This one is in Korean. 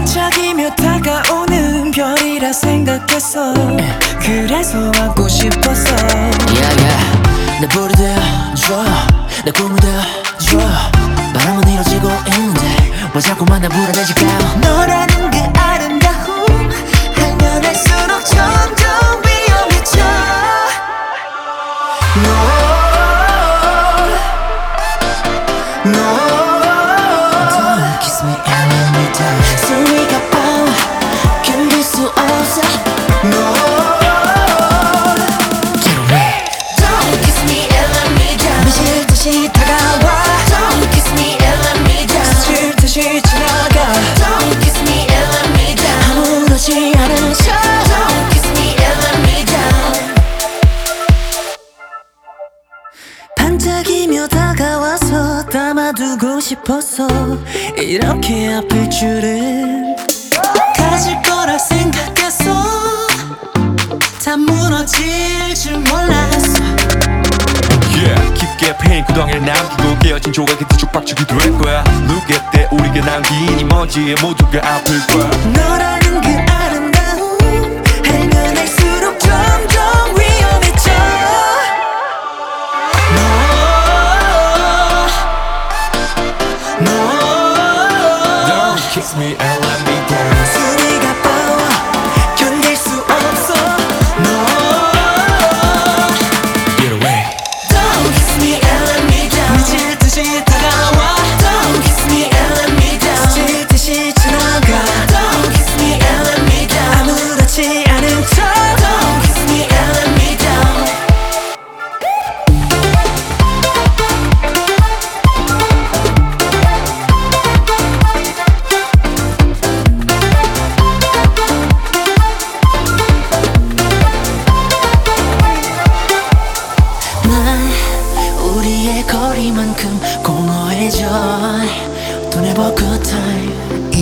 반짝이며 다가오는 별이라 생각했어. 그래서 안고 싶었어. Yeah, yeah. 내 불이 되어줘. 내 꿈이 되어줘. 바람은 이뤄지고 있는데 왜 자꾸만 나 불안해질까 너라는 그 아름다움 알면 할수록 점점 반짝이며 다가와서 담아두고 싶었어 이렇게 아플 줄은 가질 거라 생각했어 다 무너질 줄 몰랐어 Yeah 깊게 패인 구덩이를 남기고 깨어진 조각이 뒤죽박죽이 될 거야. Look at that 우리가 남긴 이 먼지에 모두가 아플 거야 me and let me dance. 우리의 거리만큼 공허해져 Don't have a good time